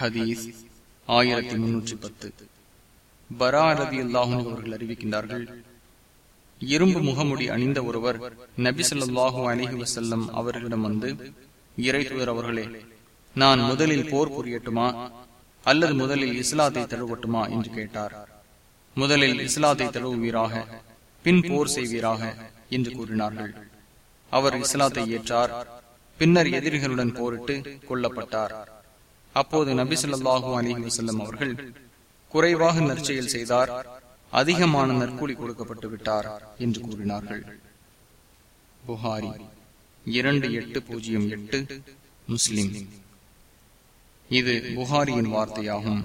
ஹதீஸ் ஆயிரத்தி முன்னூற்றி பத்து. பரா ரதி அல்லாஹும் அவர்கள் அறிவிக்கின்றார்கள் இரும்பு முகமுடி அணிந்த ஒருவர் நபி சொல்லாஹூ அலிஹி வசல்லம் அவர்களிடம் வந்து இறை தூதர் அவர்களே நான் முதலில் போர் புரியட்டுமா? அல்லது முதலில் இஸ்லாத்தை தழுவட்டுமா? என்று கேட்டார். முதலில் இஸ்லாத்தை தழுவுவீராக பின் போர் செய்வீராக என்று கூறினார்கள். அவர் இஸ்லாத்தை ஏற்றார் பின்னர் எதிரிகளுடன் போரிட்டு கொல்லப்பட்டார். அப்போது நபி சொல்லாஹு அலிஹி வசல்லம் அவர்கள் குறைவாக நற்செயல் செய்தார் அதிகமான நற்கூலி கொடுக்கப்பட்டு விட்டார் என்று கூறினார்கள். புகாரி இரண்டு எட்டு பூஜ்ஜியம் எட்டு முஸ்லிம். இது புகாரியின் வார்த்தையாகும்.